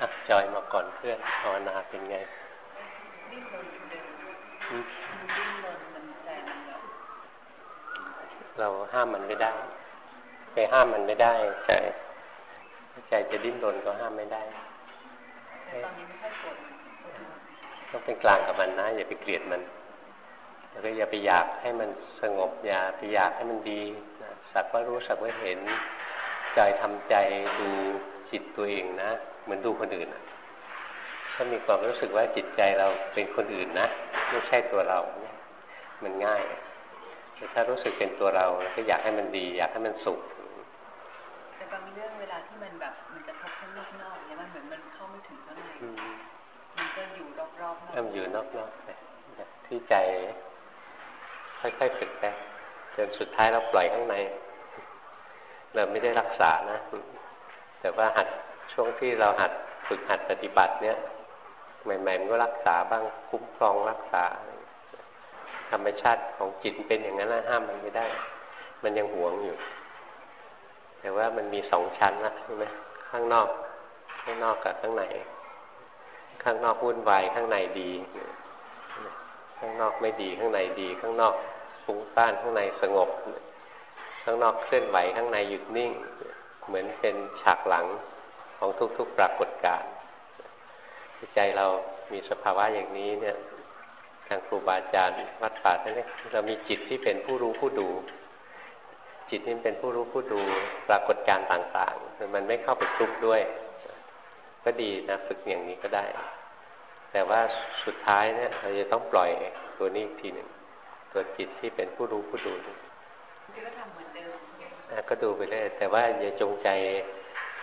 อะจอยมาก่อนเพื่อนภาวนาเป็นไงเราห้ามมันไม่ได้ ไปห้ามมันไม่ได้ใจใจจะดิ้นรนก็ห้ามไม่ได้ตอนนี้ไม่ค่อยกดต้องเป็นกลางกับมันนะ อย่าไปเกลียดมัน แล้วก็อย่าไปอยากให้มันสงบ อย่าไปอยากให้มันดีสักว่ารู้สักว่าเห็น ใจทำใจดู จิตตัวเองนะ เหมือนดูคนอื่นถ้ามีความรู้สึกว่าจิตใจเราเป็นคนอื่นนะไม่ใช่ตัวเรา มันง่ายแต่ถ้ารู้สึกเป็นตัวเราก็อยากให้มันดี อยากให้มันสุขแต่บางเรื่องเวลาที่มันแบบมันจะทบข้างนอกๆเนี่ยมันเหมือนมันเข้าไม่ถึงข้างในมันก็อยู่รอบๆมันอยู่นอกๆไปที่ใจค่อยๆฝึกไปจนสุดท้ายเราปล่อยข้างใน เราไม่ได้รักษานะ แต่ว่าหัดช่วงที่เราหัดฝึกหัดปฏิบัติเนี่ยใหม่ๆมันก็รักษาบ้างคุ้มครองรักษา ธรรมชาติของจิตเป็นอย่างนั้นนะห้ามมันไม่ได้ มันยังหวงอยู่ แต่ว่ามันมีสองชั้นนะใช่ไหมข้างนอก ข้างนอกกับข้างในข้างนอกวุ่นวายข้างในดี ข้างนอกไม่ดีข้างในดี ข้างนอกฟุ้งซ่านข้างในสงบ ข้างนอกเคลื่อนไหวข้างในหยุดนิ่ง เหมือนเป็นฉากหลังของทุกๆปรากฏการณ์ใจเรามีสภาวะอย่างนี้เนี่ยทางครูบาอาจารย์วัดป่าท่านเรียกเรามีจิตที่เป็นผู้รู้ผู้ดู จิตนี่เป็นผู้รู้ผู้ดูปรากฏการณ์ต่างๆมันไม่เข้าไปคลุกด้วย ก็ดีนะฝึกอย่างนี้ก็ได้ แต่ว่าสุดท้ายเนี่ยเราจะต้องปล่อยตัวนี้อีกทีหนึ่งตัวจิตที่เป็นผู้รู้ผู้ดูก็ทำเหมือน ก็ดูไปเลยแต่ว่าอย่าจงใจ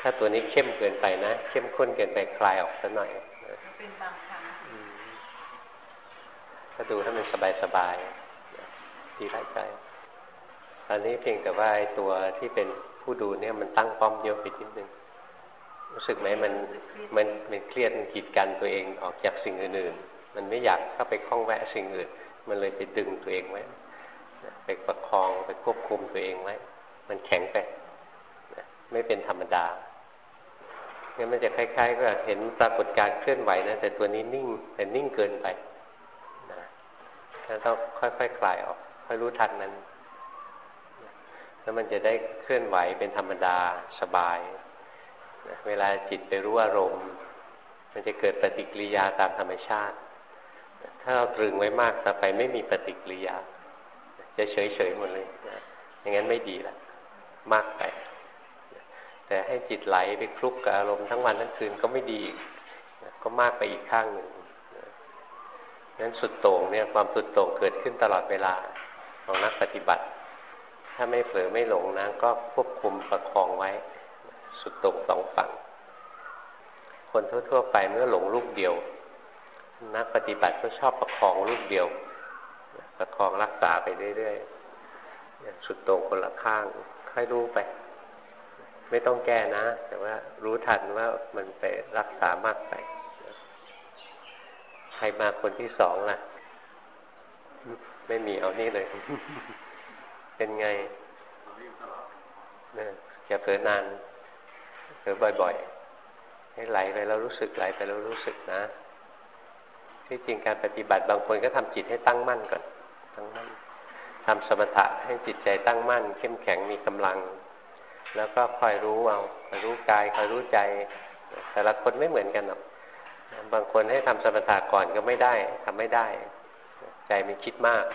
ถ้าตัวนี้เข้มเกินไปนะ เข้มข้นเกินไปคลายออกสักหน่อยเป็นบางครั้งก็ดูให้มันสบายสบายดีไรใจตอนนี้เพียงแต่ว่าไอ้ตัวที่เป็นผู้ดูเนี่ยมันตั้งป้อมเยอะไปนิดนึงรู้สึกไหมมันมันมันเครียดมันกีดกันตัวเองออกจากสิ่งอื่นๆ มันไม่อยากเข้าไปคล้องแวะสิ่งอื่น มันเลยไปดึงตัวเองไว้ไปประคองไปควบคุมตัวเองไว้ มันแข็งไปไม่เป็นธรรมดางั้นมันจะคล้ายๆก็เห็นปรากฏการเคลื่อนไหวนะแต่ตัวนี้นิ่ง แต่นิ่งเกินไปนะแล้วต้องค่อยๆคคลายออก ค่อยรู้ทันมันแล้วมันจะได้เคลื่อนไหวเป็นธรรมดาสบายนะเวลาจิตไปรู้อารมณ์ มันจะเกิดปฏิกิริยาตามธรรมชาติ ถ้าเราตรึงไว้มากต่อไปไม่มีปฏิกิริยา จะเฉยๆหมดเลยนะอย่างนั้นไม่ดีละ มากไป แต่ให้จิตไหลไปคลุกกับอารมณ์ทั้งวันทั้งคืนก็ไม่ดี ก็มากไปอีกข้างหนึ่งนั้นสุดโต่งเนี่ยความสุดโต่งเกิดขึ้นตลอดเวลาของนักปฏิบัติ ถ้าไม่เผลอไม่หลงนะก็ควบคุมประคองไว้ สุดโต่งสองฝั่ง คนทั่ว ๆ ไปเมื่อหลงลูกเดียว นักปฏิบัติก็ชอบประคองลูกเดียว ประคองรักษาไปเรื่อยๆสุดโต่งคนละข้าง ค่อยรู้ไป ไม่ต้องแก้นะ แต่ว่ารู้ทันว่ามันไปรักษามากไปใครมาคนที่สองล่ะ ไม่มีเอานี่เลย เป็นไงเนี่ยจะเผลอนานเผลอบ่อยๆ ให้ไหลไปแล้วรู้สึกไหลไปแล้วรู้สึกนะ ที่จริงการปฏิบัติบางคนก็ทำจิตให้ตั้งมั่นก่อน ตั้งมั่น ทำสมถะให้จิตใจตั้งมั่น เข้มแข็งมีกำลัง แล้วก็คอยรู้เอาคอยรู้กายคอยรู้ใจ แต่ละคนไม่เหมือนกันหรอกบางคนให้ทำสมถะก่อนก็ไม่ได้ทำไม่ได้ ใจมันคิดมาก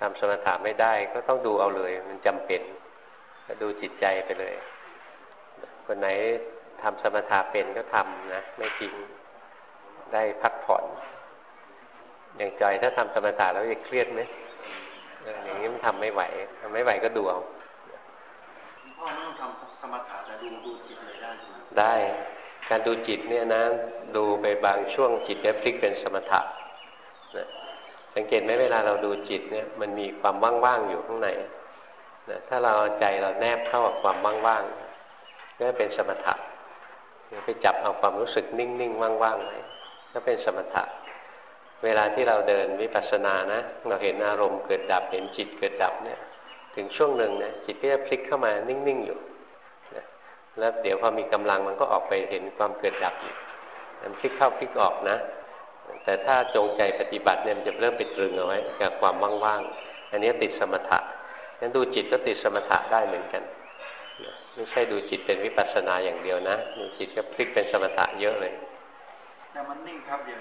ทำสมถะไม่ได้ก็ต้องดูเอาเลย มันจำเป็นดูจิตใจไปเลย คนไหนทำสมถะเป็นก็ทำนะไม่ทิ้งได้พักผ่อน อย่างใจถ้าทำสมถะแล้วจะเครียดไหม อย่างนี้มันทำไม่ไหวทำไม่ไหวก็ดูเอาพ่อไม่ต้องทำสมถะแต่ดูดูจิตเลยได้ได้ การดูจิตเนี่ยนะ ดูไปบางช่วงจิตจะพลิกเป็นสมถะนะสังเกตไหมเวลาเราดูจิตเนี่ย มันมีความว่างๆอยู่ข้างในนะถ้าเราใจเราแนบเข้ากับความว่างๆก็เป็นสมถะไปจับเอาความรู้สึกนิ่งๆว่างๆไว้ก็เป็นสมถะ เวลาที่เราเดินวิปัสสนานะ เราเห็นอารมณ์เกิดดับ เห็นจิตเกิดดับเนี่ย ถึงช่วงหนึ่งนะจิตก็จะพลิกเข้ามานิ่ง ๆ อยู่นะแล้วเดี๋ยวพอมีกำลังมันก็ออกไปเห็นความเกิดดับมันพลิกเข้าพลิกออกนะ แต่ถ้าจงใจปฏิบัติเนี่ยมันจะเริ่มไปตรึงเอาไว้กับความว่างๆ อันนี้ติดสมถะงั้นดูจิตก็ติดสมถะได้เหมือนกัน ไม่ใช่ดูจิตเป็นวิปัสสนาอย่างเดียวนะดูจิตก็พลิกเป็นสมถะเยอะเลย แต่มันนิ่งครับเดียว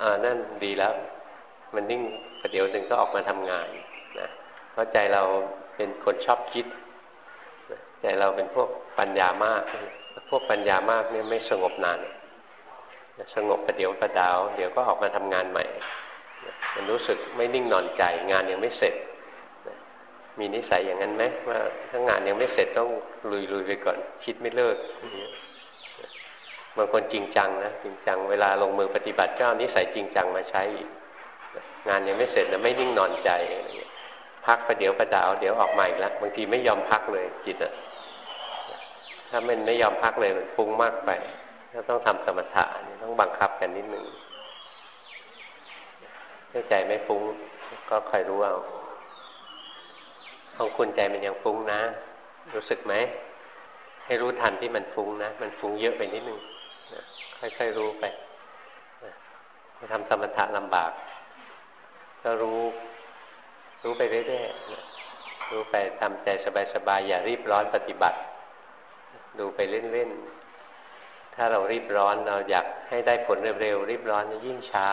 อ่านั่นดีแล้ว มันนิ่งประเดี๋ยวหนึ่งก็ออกมาทำงานนะเพราะใจเราเป็นคนชอบคิดใจเราเป็นพวกปัญญามาก พวกปัญญามากเนี่ยไม่สงบนาน สงบประเดี๋ยวประดาว เดี๋ยวก็ออกมาทำงานใหม่ มันรู้สึกไม่นิ่งนอนใจ งานยังไม่เสร็จ มีนิสัยอย่างนั้นไหมว่าถ้างานยังไม่เสร็จต้องลุยๆไปก่อน คิดไม่เลิก บางคนจริงจังนะจริงจังเวลาลงมือปฏิบัติก็เอานิสัยจริงจังมาใช้อีกงานยังไม่เสร็จนะไม่นิ่งนอนใจพักประเดี๋ยวประดาวเดี๋ยวออกใหม่ล้วบางทีไม่ยอมพักเลยจิตอะถ้ามันไม่ยอมพักเลยมันฟุ้งมากไปก็ต้องทำสมถะต้องบังคับกันนิดหนึ่งถ้าใจไม่ฟุ้งก็คอยรู้เอาของคุณใจมันยังฟุ้งนะ รู้สึกไหม ให้รู้ทันที่มันฟุ้งนะ มันฟุ้งเยอะไปนิดนึงค่อยๆรู้ไปทำสมถะลำบาก ก็รู้ รู้ไปเรื่อยๆรู้ไปทำใจสบายๆอย่ารีบร้อนปฏิบัติ ดูไปเล่นๆ ถ้าเรารีบร้อนเราอยากให้ได้ผลเร็วๆรีบร้อนยิ่งช้า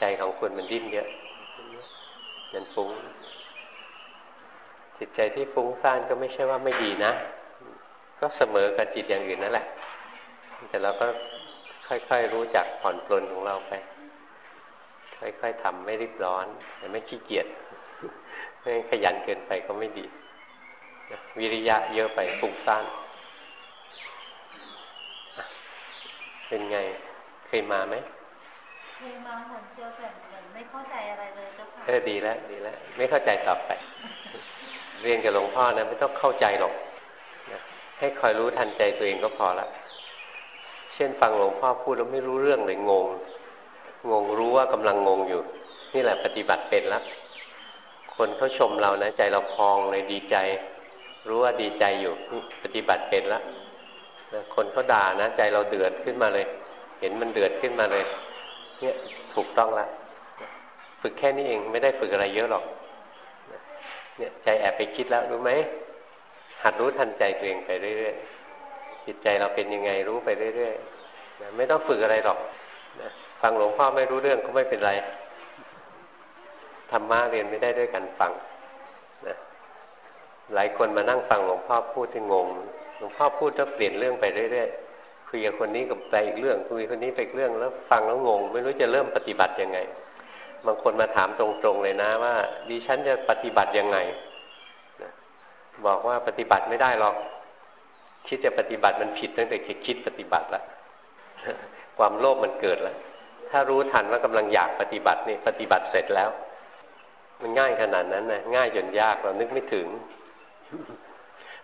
ใจของคุณมันดิ้นเยอะมันฟุ้ง จิตใจที่ฟุ้งซ่านก็ไม่ใช่ว่าไม่ดีนะ ก็เสมอกับจิตอย่างอื่นนั่นแหละ แต่เราก็ค่อยๆรู้จักผ่อนปลนของเราไป ค่อยๆทำไม่รีบร้อน แต่ไม่ขี้เกียจไม่ขยันเกินไปก็ไม่ดี วิริยะเยอะไปฟุ้งซ่านเป็นไงเคยมาไหมเคยมาเหมือนเจียวแต่เหมือนไม่เข้าใจอะไรเลยเจ้าค่ะเออดีแล้วดีแล้วไม่เข้าใจต่อไป เรียนกับหลวงพ่อนะไม่ต้องเข้าใจหรอกนะให้คอยรู้ทันใจตัวเองก็พอละ เช่นฟังหลวงพ่อพูดแล้วไม่รู้เรื่องเลยงง งงรู้ว่ากำลังงงอยู่ นี่แหละปฏิบัติเป็นแล้วคนเขาชมเรานะใจเราพองเลยดีใจ รู้ว่าดีใจอยู่ปฏิบัติเป็นแล้วคนเขาด่านะใจเราเดือดขึ้นมาเลย เห็นมันเดือดขึ้นมาเลย เนี่ยถูกต้องแล้วฝึกแค่นี้เองไม่ได้ฝึกอะไรเยอะหรอก เนี่ยใจแอบไปคิดแล้วรู้ไหมหัดรู้ทันใจตัวเองไปเรื่อยๆจิตใจเราเป็นยังไงรู้ไปเรื่อยๆนะไม่ต้องฝึกอะไรหรอกนะฟังหลวงพ่อไม่รู้เรื่องก็ไม่เป็นไรธรรมะเรียนไม่ได้ด้วยกันฟังนะหลายคนมานั่งฟังหลวงพ่อพูดที่งง หลวงพ่อพูดแล้วเปลี่ยนเรื่องไปเรื่อยๆคุยกับคนนี้กับไปอีกเรื่องคุยคนนี้ไปอีกเรื่องแล้วฟังแล้วงง ไม่รู้จะเริ่มปฏิบัติยังไง บางคนมาถามตรงๆเลยนะว่าดิฉันจะปฏิบัติยังไงนะบอกว่าปฏิบัติไม่ได้หรอก คิดจะปฏิบัติมันผิดตั้งแต่คิดปฏิบัติละความโลภมันเกิดแล้วถ้ารู้ทันว่ากำลังอยากปฏิบัตินี่ปฏิบัติเสร็จแล้ว มันง่ายขนาดนั้นนะง่ายจนยากเรานึกไม่ถึง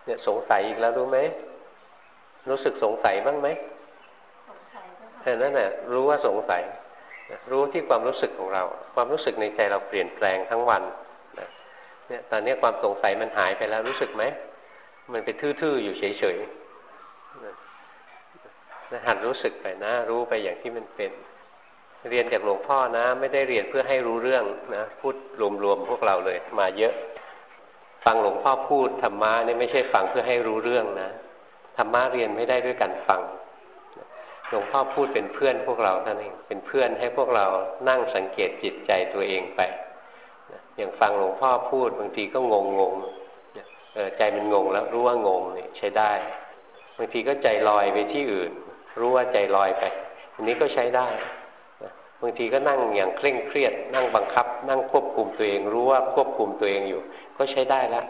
เนี่ยสงสัยอีกแล้วรู้ไหมรู้สึกสงสัยบ้างไหมสงสัยแค่นั้นแหละรู้ว่าสงสัย รู้ที่ความรู้สึกของเรา ความรู้สึกในใจเราเปลี่ยนแปลงทั้งวันนะเนี่ยตอนนี้ความสงสัยมันหายไปแล้วรู้สึกไหมมันเป็นทื่อๆอยู่เฉยๆนะหัดรู้สึกไปนะ รู้ไปอย่างที่มันเป็น เรียนจากหลวงพ่อนะ ไม่ได้เรียนเพื่อให้รู้เรื่องนะพูดรวมๆพวกเราเลย มาเยอะ ฟังหลวงพ่อพูดธรรมะนี่ไม่ใช่ฟังเพื่อให้รู้เรื่องนะธรรมะเรียนไม่ได้ด้วยการฟัง หลวงพ่อพูดเป็นเพื่อนพวกเราท่านเองเป็นเพื่อนให้พวกเรานั่งสังเกตจิตใจตัวเองไปอย่างฟังหลวงพ่อพูดบางทีก็งงงงใจมันงงแล้วรู้ว่างงนี่ใช้ได้บางทีก็ใจลอยไปที่อื่น รู้ว่าใจลอยไปอันนี้ก็ใช้ได้บางทีก็นั่งอย่างเคร่งเครียด นั่งบังคับ นั่งควบคุมตัวเอง รู้ว่าควบคุมตัวเองอยู่ ก็ใช้ได้แล้ว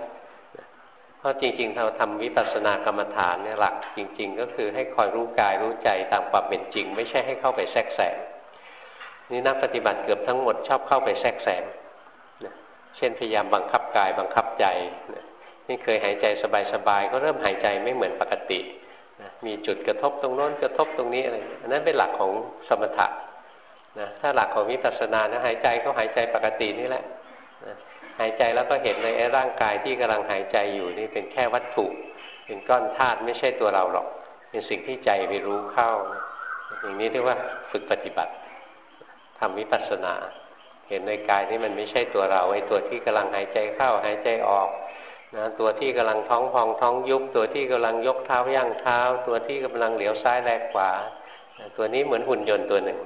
เพราะจริง ๆ เราทำวิปัสสนากรรมฐานเนี่ยหลักจริง ๆ ก็คือให้คอยรู้กายรู้ใจตามความเป็นจริง ไม่ใช่ให้เข้าไปแทรกแซงนี่นักปฏิบัติเกือบทั้งหมดชอบเข้าไปแทรกแซงเช่นพยายามบังคับกายบังคับใจนี่เคยหายใจสบายๆก็เริ่มหายใจไม่เหมือนปกติมีจุดกระทบตรงโน้นกระทบตรงนี้อะไรอันนั้นเป็นหลักของสมถะนะถ้าหลักของวิปัสสนานะหายใจก็หายใจปกตินี่แหละนะ หายใจแล้วก็เห็นในไอ้ร่างกายที่กำลังหายใจอยู่นี่เป็นแค่วัตถุ เป็นก้อนธาตุไม่ใช่ตัวเราหรอก เป็นสิ่งที่ใจไปรู้เข้า อย่างนี้เรียกว่าฝึกปฏิบัติทำวิปัสสนา เห็นในกายที่มันไม่ใช่ตัวเราไอ้ตัวที่กำลังหายใจเข้าหายใจออกนะตัวที่กำลังท้องพองท้องยุบตัวที่กำลังยกเท้าย่างเท้า ตัวที่กำลังเหลียวซ้ายแลกขวาตัวนี้เหมือนหุ่นยนต์ตัวหนึ่ง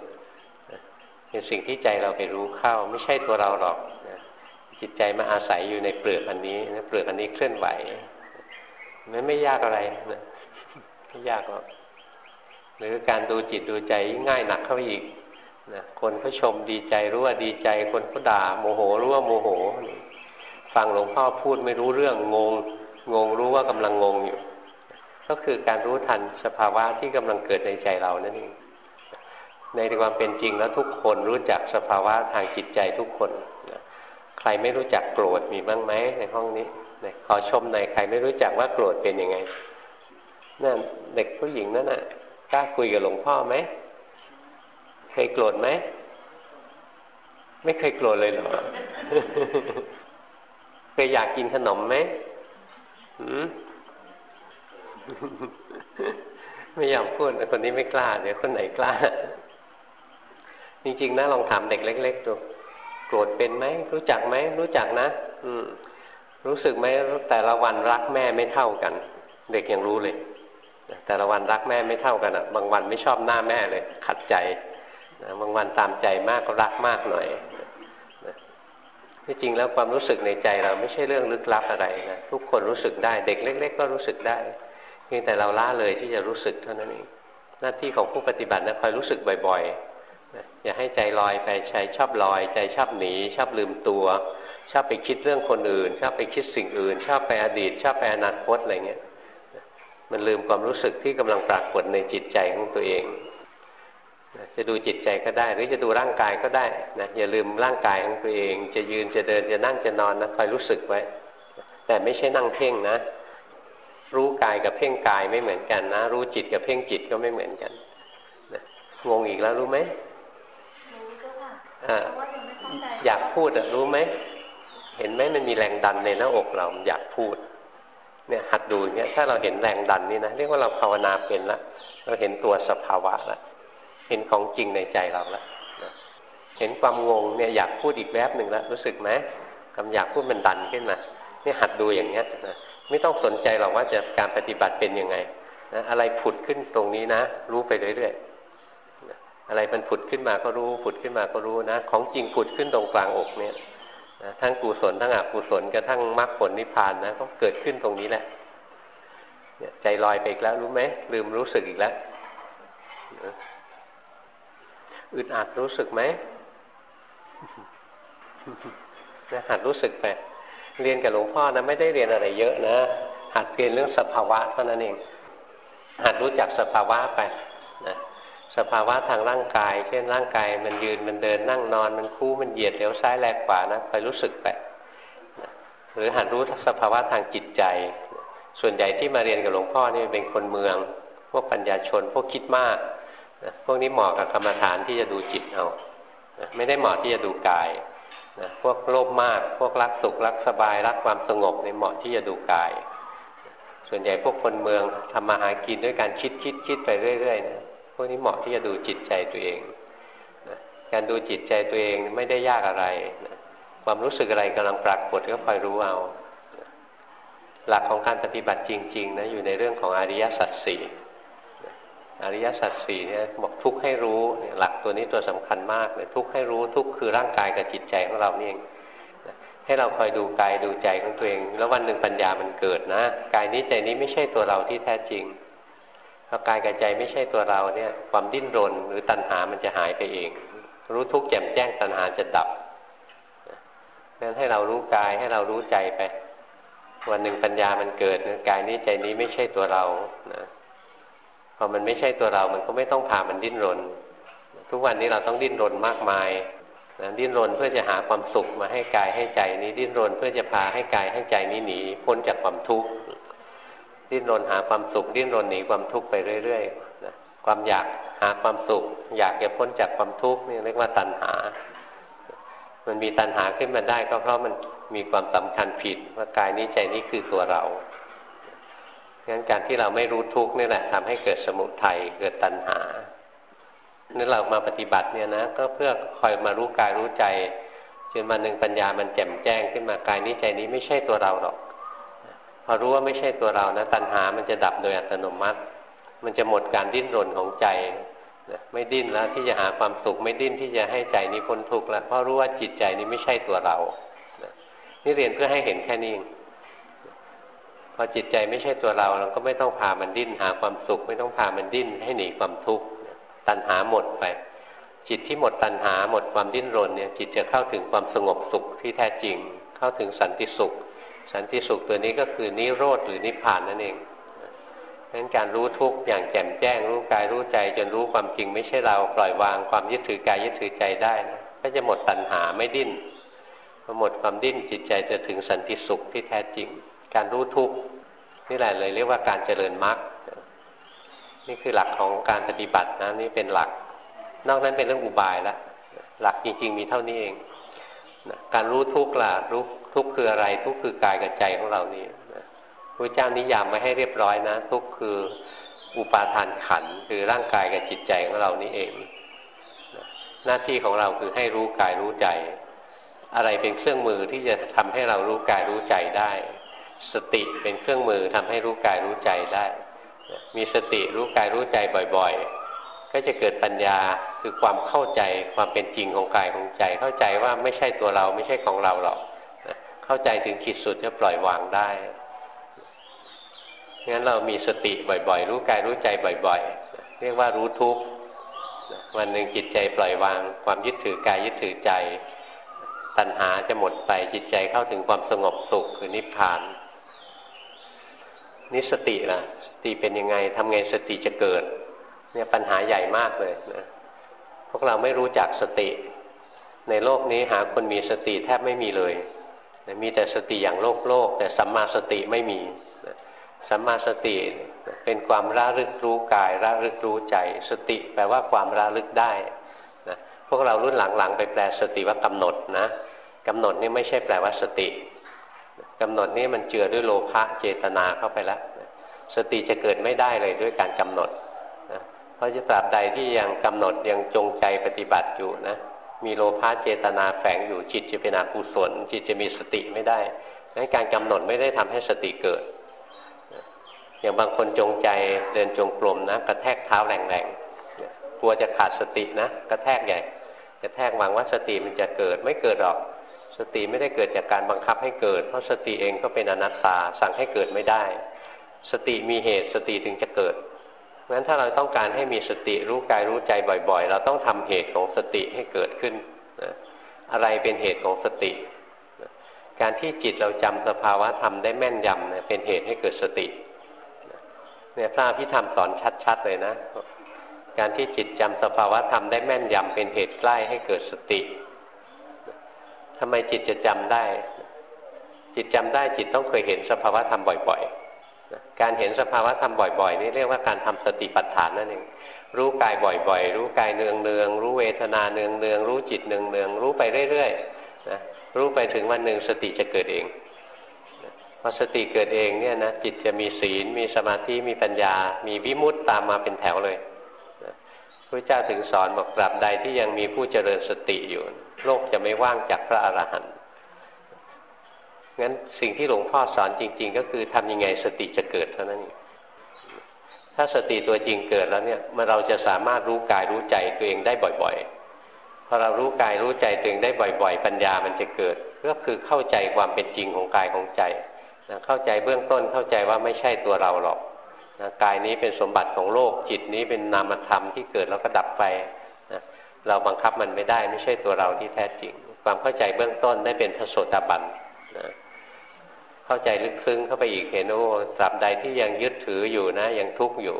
เป็นสิ่งที่ใจเราไปรู้เข้า ไม่ใช่ตัวเราหรอก จิตใจมาอาศัยอยู่ในเปลือกอันนี้เปลือกอันนี้เคลื่อนไหวมันไม่ยากอะไรนะไม่ยากหรอกหรือการดูจิตดูใจง่ายหนักเข้าไปอีกนะคนเขาชมดีใจรู้ว่าดีใจ คนเขาด่าโมโหรู้ว่าโมโห ฟังหลวงพ่อพูดไม่รู้เรื่องงง งงรู้ว่ากำลังงงอยู่ ก็คือการรู้ทันสภาวะที่กำลังเกิดในใจเรานั่นเองในความเป็นจริงแล้วทุกคนรู้จักสภาวะทางจิตใจทุกคนนะ รไม่รู้จักโกรธมีบ้างไหมในห้องนี้ขอชมหน่อยใครไม่รู้จักว่าโกรธเป็นยังไงนั่นเด็กผู้หญิงนั่นน่ะกล้าคุยกับหลวงพ่อไหมเคยโกรธไหมไม่เคยโกรธเลยเหรอเคยอยากกินขนมไหมไม่อยอมพูดคนนี้ไม่กล้า เดี๋ยวคนไหนกล้า จริงๆนะลองถามเด็กเล็กๆดู โกรธเป็นไหมรู้จักไหมรู้จักนะ อืม รู้สึกไหมแต่ละวันรักแม่ไม่เท่ากัน เด็กยังรู้เลยแต่ละวันรักแม่ไม่เท่ากันอะ บางวันไม่ชอบหน้าแม่เลย ขัดใจบางวันตามใจมากก็รักมากหน่อยที่จริงแล้วความรู้สึกในใจเราไม่ใช่เรื่องลึกลับอะไรนะทุกคนรู้สึกได้ เด็กเล็ก ๆ ก็รู้สึกได้เพียงแต่เราละเลยที่จะรู้สึกเท่านั้นเองหน้าที่ของผู้ปฏิบัตินะคอยรู้สึกบ่อยๆ อย่าให้ใจลอยไปใจชอบลอย ใจชอบหนี ชอบลืมตัว ชอบไปคิดเรื่องคนอื่น ชอบไปคิดสิ่งอื่น ชอบไปอดีต ชอบไปอนาคตอะไรเงี้ยมันลืมความรู้สึกที่กำลังปรากฏในจิตใจของตัวเองจะดูจิตใจก็ได้ หรือจะดูร่างกายก็ได้นะอย่าลืมร่างกายของตัวเอง จะยืนจะเดินจะนั่งจะนอนนะคอยรู้สึกไว้ แต่ไม่ใช่นั่งเพ่งนะ รู้กายกับเพ่งกายไม่เหมือนกันนะ รู้จิตกับเพ่งจิตก็ไม่เหมือนกันงงอีกแล้วรู้ไหม อยากพูดรู้ไหม เห็นไหมมันมีแรงดันในหน้าอกเราอยากพูด เนี่ย หัดดูอย่างเงี้ยถ้าเราเห็นแรงดันนี่นะเรียกว่าเราภาวนาเป็นละเราเห็นตัวสภาวะละเห็นของจริงในใจเราละเห็นความงงเนี่ยอยากพูดอีกแบบหนึ่งแล้วรู้สึกไหมคำอยากพูดมันดันขึ้นมาเนี่ยหัดดูอย่างเงี้ยนะไม่ต้องสนใจหรอกว่าจะการปฏิบัติเป็นยังไงนะอะไรผุดขึ้นตรงนี้นะ รู้ไปเรื่อยๆ อะไรมันผุดขึ้นมาก็รู้ผุดขึ้นมาก็รู้นะ ของจริงผุดขึ้นตรงกลางอกเนี่ยนะทั้งกุศลทั้งอกุศลกระทั่งมรรคผลนิพพานนะก็เกิดขึ้นตรงนี้แหละเนี่ยใจลอยไปอีกแล้วรู้ไหมลืมรู้สึกอีกแล้วอึดอัดรู้สึกไหมนะหัดรู้สึกไปเรียนกับหลวงพ่อนะไม่ได้เรียนอะไรเยอะนะหัดเรียนเรื่องสภาวะเท่านั้นเองหัดรู้จักสภาวะไป สภาวะทางร่างกาย เช่นร่างกายมันยืนมันเดินนั่งนอนมันคู่มันเหยียดเลี้ยวซ้ายแลกขวานะคอยรู้สึกไปหรือหัดรู้สภาวะทางจิตใจ ส่วนใหญ่ที่มาเรียนกับหลวงพ่อนี่เป็นคนเมือง พวกปัญญาชน พวกคิดมากนะพวกนี้เหมาะกับกรรมฐานที่จะดูจิตเอานะไม่ได้เหมาะที่จะดูกายนะพวกโลภมาก พวกรักสุขรักสบาย รักความสงบในเหมาะที่จะดูกาย ส่วนใหญ่พวกคนเมืองทำมาหากินด้วยการคิดคิดคิดไปเรื่อยๆนะ พวกนี้เหมาะที่จะดูจิตใจตัวเองนะการดูจิตใจตัวเองไม่ได้ยากอะไรนะความรู้สึกอะไรกำลังปรากฏก็คอยรู้เอา หลักของการปฏิบัติจริง ๆ นะอยู่ในเรื่องของอริยสัจสี่อริยสัจสี่เนี่ยบอกทุกให้รู้หลักตัวนี้ตัวสำคัญมากเลยทุกให้รู้ทุกคือร่างกายกับจิตใจของเราเนี่เองให้เราคอยดูกายดูใจของตัวเอง แล้ววันหนึ่งปัญญามันเกิดนะกายนี้ใจนี้ไม่ใช่ตัวเราที่แท้จริง พอกายกับใจไม่ใช่ตัวเราเนี่ย ความดิ้นรนหรือตัณหามันจะหายไปเอง รู้ทุกข์แจ่มแจ้งตัณหาจะดับนั้นให้เรารู้กายให้เรารู้ใจไป วันหนึ่งปัญญามันเกิดกายนี้ใจนี้ไม่ใช่ตัวเรานะพอมันไม่ใช่ตัวเรา มันก็ไม่ต้องพามันดิ้นรน ทุกวันนี้เราต้องดิ้นรนมากมายนะดิ้นรนเพื่อจะหาความสุขมาให้กายให้ใจนี้ ดิ้นรนเพื่อจะพาให้กายให้ใจนี้หนีพ้นจากความทุกข์ ดิ้นรนหาความสุข ดิ้นรนหนีความทุกข์ไปเรื่อยๆนะความอยากหาความสุข อยากจะพ้นจากความทุกข์นี่เรียกว่าตัณหา มันมีตัณหาขึ้นมาได้ก็เพราะมันมีความสำคัญผิดว่ากายนี้ใจนี้คือตัวเรางั้นการที่เราไม่รู้ทุกข์นี่แหละทำให้เกิดสมุทัยเกิดตัณหานี่เรามาปฏิบัติเนี่ยนะก็เพื่อคอยมารู้กายรู้ใจจนวันหนึ่งปัญญามันแจ่มแจ้งขึ้นมากายนี้ใจนี้ไม่ใช่ตัวเราหรอก พอรู้ว่าไม่ใช่ตัวเรานะตัณหามันจะดับโดยอัตโนมัติ มันจะหมดการดิ้นรนของใจไม่ดิ้นแล้วที่จะหาความสุขไม่ดิ้นที่จะให้ใจนี้พ้นทุกข์แล้วเพราะรู้ว่าจิตใจนี้ไม่ใช่ตัวเรานี่เรียนเพื่อให้เห็นแค่นี้พอจิตใจไม่ใช่ตัวเรา เราก็ไม่ต้องพามันดิ้นหาความสุข ไม่ต้องพามันดิ้นให้หนีความทุกข์ตัณหาหมดไป จิตที่หมดตัณหาหมดความดิ้นรนเนี่ย จิตจะเข้าถึงความสงบสุขที่แท้จริง เข้าถึงสันติสุข สันติสุขตัวนี้ก็คือนิโรธหรือนิพพานนั่นเองเพราะนั้นการรู้ทุกข์อย่างแจ่มแจ้งรู้กายรู้ใจ จนรู้ความจริงไม่ใช่เราปล่อยวางความยึดถือกายยึดถือใจได้นะก็จะหมดตัณหาไม่ดิ้นพอหมดความดิ้นจิตใจจะถึงสันติสุขที่แท้จริง การรู้ทุกข์นี่แหละเลยเรียกว่าการเจริญมรรคนี่คือหลักของการปฏิบัตินะนี่เป็นหลัก นอกนั้นเป็นเรื่องอุบายละหลักจริง ๆ มีเท่านี้เองนะการรู้ทุกข์ล่ะรู้ ทุกข์คืออะไร ทุกข์คือกายกับใจของเรานี่พระเจ้านิยามไว้ให้เรียบร้อยนะ ทุกข์คืออุปาทานขันคือร่างกายกับจิตใจของเรานี่เอง หน้าที่ของเราคือให้รู้กายรู้ใจ อะไรเป็นเครื่องมือที่จะทำให้เรารู้กายรู้ใจได้ สติเป็นเครื่องมือทำให้รู้กายรู้ใจได้ มีสติรู้กายรู้ใจบ่อย ๆ ก็จะเกิดปัญญาคือความเข้าใจความเป็นจริงของกายของใจ เข้าใจว่าไม่ใช่ตัวเราไม่ใช่ของเราหรอก เข้าใจถึงขีดสุดจะปล่อยวางได้งั้นเรามีสติบ่อย ๆ รู้กายรู้ใจบ่อย ๆ เรียกว่ารู้ทุกวันหนึ่งจิตใจปล่อยวาง ความยึดถือกายยึดถือใจ ตัณหาจะหมดไปจิตใจเข้าถึงความสงบสุขคือนิพพานนี่สติล่ะสติเป็นยังไงทำไงสติจะเกิด เนี่ยปัญหาใหญ่มากเลยนะพวกเราไม่รู้จักสติ ในโลกนี้หาคนมีสติแทบไม่มีเลย มีแต่สติอย่างโลกโลก แต่สัมมาสติไม่มีสัมมาสติเป็นความระลึกรู้กายระลึกรู้ใจ สติแปลว่าความระลึกได้นะพวกเรารุ่นหลังๆ ไปแปลสติว่ากำหนดนะกำหนดนี่ไม่ใช่แปลว่าสติกำหนดนี้มันเจือด้วยโลภะเจตนาเข้าไปแล้วสติจะเกิดไม่ได้เลยด้วยการกำหนดนะเพราะจะตราบใดที่ยังกำหนดยังจงใจปฏิบัติอยู่นะ มีโลภะเจตนาแฝงอยู่จิตจะเป็นอกุศล จิตจะมีสติไม่ได้ดังนั้นการกำหนดไม่ได้ทำให้สติเกิด อย่างบางคนจงใจเดินจงกรมนะกระแทกเท้าแรงๆกลัวจะขาดสตินะกระแทกใหญ่กระแทกหวังว่าสติมันจะเกิดไม่เกิดหรอก สติไม่ได้เกิดจากการบังคับให้เกิด เพราะสติเองก็เป็นอนัตตาสั่งให้เกิดไม่ได้ สติมีเหตุสติถึงจะเกิด เพราะฉะนั้นถ้าเราต้องการให้มีสติรู้กายรู้ใจบ่อย ๆ เราต้องทำเหตุของสติให้เกิดขึ้นนะอะไรเป็นเหตุของสตินะการที่จิตเราจำสภาวะธรรมได้แม่นยำนะเป็นเหตุให้เกิดสติเนี่ยพระพิธรรมสอนชัด ๆ เลยนะ การที่จิตจำสภาวะธรรมได้แม่นยำเป็นเหตุใกล้ให้เกิดสติทำไมจิตจะจำได้ จิตจำได้จิตต้องเคยเห็นสภาวะธรรมบ่อย ๆ การเห็นสภาวะธรรมบ่อยๆ นี่เรียกว่าการทำสติปัฏฐานนั่นเองรู้กายบ่อยๆ รู้กายเนืองๆรู้เวทนาเนืองๆรู้จิตเนืองๆรู้ไปเรื่อยๆนะรู้ไปถึงวันหนึ่งสติจะเกิดเองพอสติเกิดเองเนี่ยนะจิตจะมีศีล มีสมาธิมีปัญญา มีวิมุตตามมาเป็นแถวเลยพระเจ้าถึงสอนบอกกลับใดที่ยังมีผู้เจริญสติอยู่ โลกจะไม่ว่างจากพระอรหันต์ งั้นสิ่งที่หลวงพ่อสอนจริง ๆ ก็คือทำยังไงสติจะเกิดเท่านั้นถ้าสติตัวจริงเกิดแล้วเนี่ยมันเราจะสามารถรู้กายรู้ใจตัวเองได้บ่อยๆพอเรารู้กายรู้ใจตัวเองได้บ่อย ๆ ปัญญามันจะเกิดก็คือเข้าใจความเป็นจริงของกายของใจนะเข้าใจเบื้องต้นเข้าใจว่าไม่ใช่ตัวเราหรอกนะกายนี้เป็นสมบัติของโลกจิตนี้เป็นนามธรรมที่เกิดแล้วก็ดับไปเราบังคับมันไม่ได้ ไม่ใช่ตัวเราที่แท้จริง ความเข้าใจเบื้องต้นได้เป็นพระโสดาบันนะ เข้าใจลึกซึ้งเข้าไปอีกเห็นโอ้ตราบใดที่ยังยึดถืออยู่นะ ยังทุกข์อยู่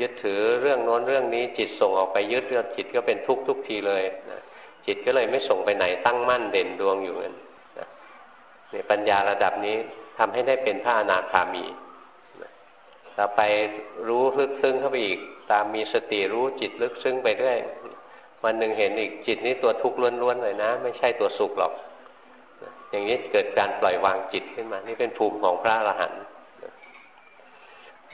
ยึดถือเรื่องโน้นเรื่องนี้ จิตส่งออกไปยึดเรื่องจิตก็เป็นทุกข์ทุกทีเลยนะจิตก็เลยไม่ส่งไปไหนตั้งมั่นเด่นดวงอยู่นั่นเนี่ยปัญญาระดับนี้ทำให้ได้เป็นพระอนาคามีต่อไปรู้ลึกซึ้งเข้าไปอีก ตามมีสติรู้จิตลึกซึ้งไปเรื่อยวันหนึ่งเห็นอีกจิตนี้ตัวทุกข์ล้วนๆเลยนะ ไม่ใช่ตัวสุขหรอก อย่างนี้เกิดการปล่อยวางจิตขึ้นมา นี่เป็นภูมิของพระอรหันต์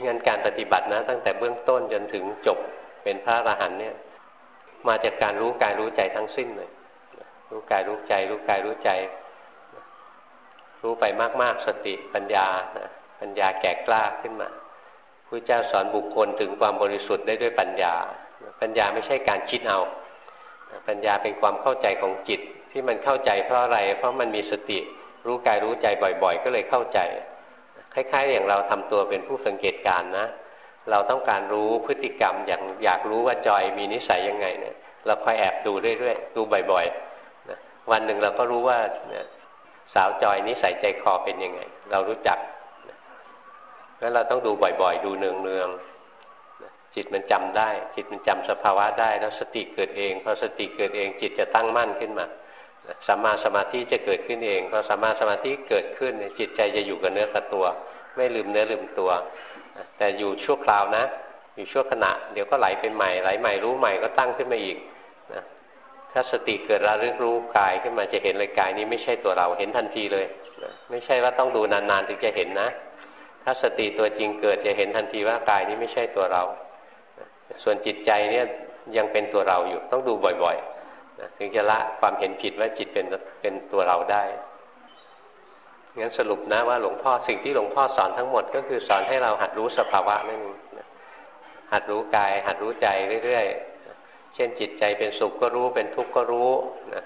งั้นการปฏิบัตินะ ตั้งแต่เบื้องต้นจนถึงจบเป็นพระอรหันต์เนี่ย มาจากการรู้กายรู้ใจทั้งสิ้นเลยรู้กายรู้ใจ รู้กายรู้ใจ รู้ไปมาก ๆ สติปัญญาปัญญาแก่กล้าขึ้นมาพระเจ้าสอนบุคคลถึงความบริสุทธิ์ได้ด้วยปัญญา ปัญญาไม่ใช่การคิดเอา ปัญญาเป็นความเข้าใจของจิต ที่มันเข้าใจเพราะอะไร เพราะมันมีสติรู้กายรู้ใจบ่อย ๆ ก็เลยเข้าใจ คล้าย ๆ อย่างเราทำตัวเป็นผู้สังเกตการนะ เราต้องการรู้พฤติกรรมอย่างอยากรู้ว่าจอยมีนิสัยยังไงเนี่ย เราคอยแอบดูเรื่อยๆดูบ่อยๆวันหนึ่งเราก็รู้ว่าสาวจอยนิสัยใจคอเป็นยังไง เรารู้จักแล้วเราต้องดูบ่อยๆ ดูเนืองๆจิตมันจำได้ จิตมันจำสภาวะได้ แล้วสติเกิดเองพอสติเกิดเองจิตจะตั้งมั่นขึ้นมา สัมมาสมาธิจะเกิดขึ้นเองพอสัมมาสมาธิเกิดขึ้นจิตใจจะอยู่กับเนื้อกับตัว ไม่ลืมเนื้อลืมตัว แต่อยู่ชั่วคราวนะ อยู่ชั่วขณะ เดี๋ยวก็ไหลไปใหม่ไหลใหม่รู้ใหม่ก็ตั้งขึ้นมาอีกนะถ้าสติเกิดระลึกรู้กายขึ้นมาจะเห็นเลยกายนี้ไม่ใช่ตัวเราเห็นทันทีเลยนะไม่ใช่ว่าต้องดูนานๆถึงจะเห็นนะ ถ้าสติตัวจริงเกิดจะเห็นทันทีว่ากายนี้ไม่ใช่ตัวเรา ส่วนจิตใจเนี่ยยังเป็นตัวเราอยู่ต้องดูบ่อยๆ ถึงจะละความเห็นผิดว่าจิตเป็นเป็นตัวเราได้งั้นสรุปนะว่าหลวงพ่อสิ่งที่หลวงพ่อสอนทั้งหมด ก็คือสอนให้เราหัดรู้สภาวะนั่นเองหัดรู้กาย หัดรู้ใจเรื่อยๆ เช่นจิตใจเป็นสุขก็รู้เป็นทุกข์ก็รู้นะ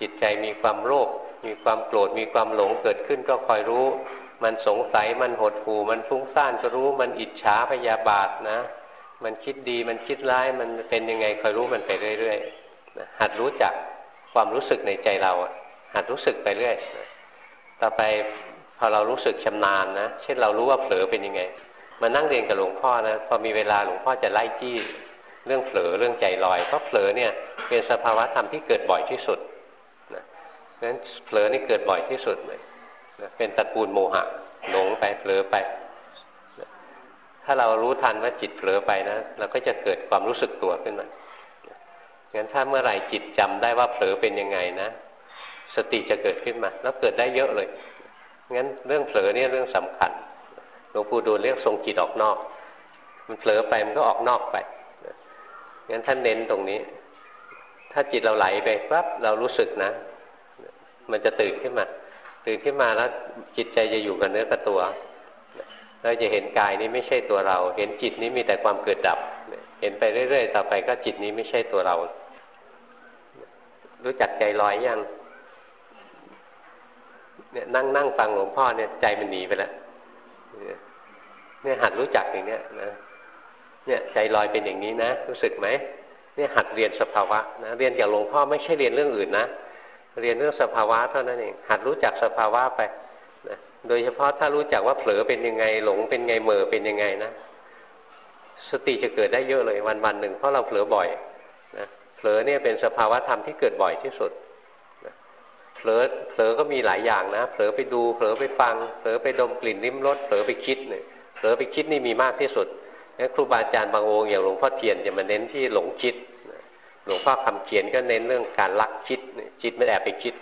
จิตใจมีความโลภมีความโกรธมีความหลงเกิดขึ้นก็คอยรู้ มันสงสัยมันหดหู่มันฟุ้งซ่านก็รู้มันอิจฉาพยาบาทนะ มันคิดดีมันคิดร้ายมันเป็นยังไงคอยรู้มันไปเรื่อยๆ หัดรู้จักความรู้สึกในใจเราหัดรู้สึกไปเรื่อยต่อไปพอเรารู้สึกชำนาญนะ เช่นเรารู้ว่าเผลอเป็นยังไง มานั่งเรียนกับหลวงพ่อนะ พอมีเวลาหลวงพ่อจะไล่จี้เรื่องเผลอเรื่องใจลอย เพราะเผลอเนี่ยเป็นสภาวะธรรมที่เกิดบ่อยที่สุดนะเพราะฉะนั้นเผลอนี่เกิดบ่อยที่สุดเลยนะเป็นตระกูลโมหะหลงไปเผลอไปนะถ้าเรารู้ทันว่าจิตเผลอไปนะ เราก็จะเกิดความรู้สึกตัวขึ้นมา งั้นถ้าเมื่อไหร่จิตจำได้ว่าเผลอเป็นยังไงนะ สติจะเกิดขึ้นมา แล้วเกิดได้เยอะเลย งั้นเรื่องเผลอเนี่ยเรื่องสำคัญ หลวงปู่ดูลเรียกทรงจิตออกนอก มันเผลอไปมันก็ออกนอกไป งั้นท่านเน้นตรงนี้ ถ้าจิตเราไหลไปปั๊บเรารู้สึกนะ มันจะตื่นขึ้นมา ตื่นขึ้นมาแล้วจิตใจจะอยู่กับเนื้อกับตัว เราจะเห็นกายนี้ไม่ใช่ตัวเรา เห็นจิตนี้มีแต่ความเกิดดับ เห็นไปเรื่อยๆ ต่อไปก็จิตนี้ไม่ใช่ตัวเรา รู้จักใจลอยยังเนี่ยนั่งนั่งฟังหลวงพ่อเนี่ยใจมันหนีไปแล้วเนี่ยหัดรู้จักอย่างเนี้ยนะเนี่ยใจลอยเป็นอย่างนี้นะรู้สึกไหมเนี่ยหัดเรียนสภาวะนะเรียนจากหลวงพ่อไม่ใช่เรียนเรื่องอื่นนะเรียนเรื่องสภาวะเท่านั้นเองหัดรู้จักสภาวะไป โดยเฉพาะถ้ารู้จักว่าเผลอเป็นยังไง หลงเป็นไงเม่อเป็นยังไงนะสติจะเกิดได้เยอะเลยวันวันหนึ่งเพราะเราเผลอบ่อยนะเผลอเนี่ยเป็นสภาวะธรรมที่เกิดบ่อยที่สุดเผลอเผลอก็มีหลายอย่างนะเผลอไปดูเผลอไปฟังเผลอไปดมกลิ่นลิ้มรสเผลอไปคิดเนี่ยเผลอไปคิดนี่มีมากที่สุดงั้นครูบาอาจารย์บางองค์อย่างหลวงพ่อเทียนจะมาเน้นที่หลงคิดหลวงพ่อคำเขียนก็เน้นเรื่องการลักคิดจิตไม่แอบไปคิด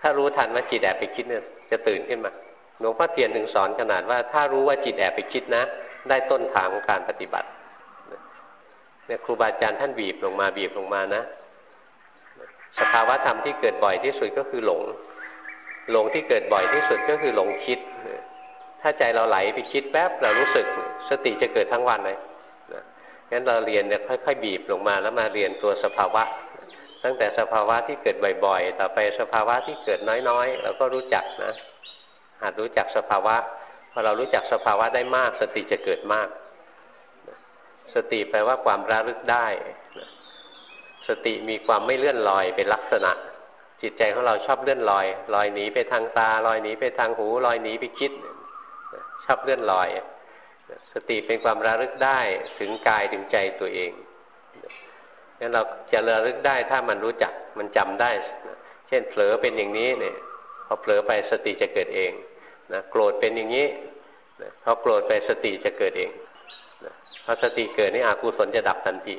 ถ้ารู้ทันว่าจิตแอบไปคิดเนี่ยจะตื่นขึ้นมา หลวงพ่อเทียนถึงสอนขนาดว่าถ้ารู้ว่าจิตแอบไปคิดนะ ได้ต้นทางของการปฏิบัติเนี่ยครูบาอาจารย์ท่านบีบลงมาบีบลงมานะ สภาวะธรรมที่เกิดบ่อยที่สุดก็คือหลง หลงที่เกิดบ่อยที่สุดก็คือหลงคิด ถ้าใจเราไหลไปคิดแป๊บเรารู้สึกสติจะเกิดทั้งวันเลยงั้นเราเรียนเนี่ยค่อยๆบีบลงมาแล้วมาเรียนตัวสภาวะ ตั้งแต่สภาวะที่เกิดบ่อยๆ ต่อไปสภาวะที่เกิดน้อยๆเราก็รู้จักนะ หากรู้จักสภาวะพอเรารู้จักสภาวะได้มาก สติจะเกิดมาก สติแปลว่าความระลึกได้ สติมีความไม่เลื่อนลอยเป็นลักษณะ จิตใจของเราชอบเลื่อนลอย ลอยหนีไปทางตา ลอยหนีไปทางหู ลอยหนีไปคิด ชอบเลื่อนลอย สติเป็นความระลึกได้ถึงกายถึงใจตัวเองงั้นเราจะระลึกได้ถ้ามันรู้จักมันจำได้ เช่นเผลอเป็นอย่างนี้เนี่ย พอเผลอไปสติจะเกิดเองนะโกรธเป็นอย่างนี้พอโกรธไปสติจะเกิดเองพอสติเกิดนี่อากุศลจะดับทันที